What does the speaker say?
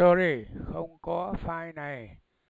sorry không có file này.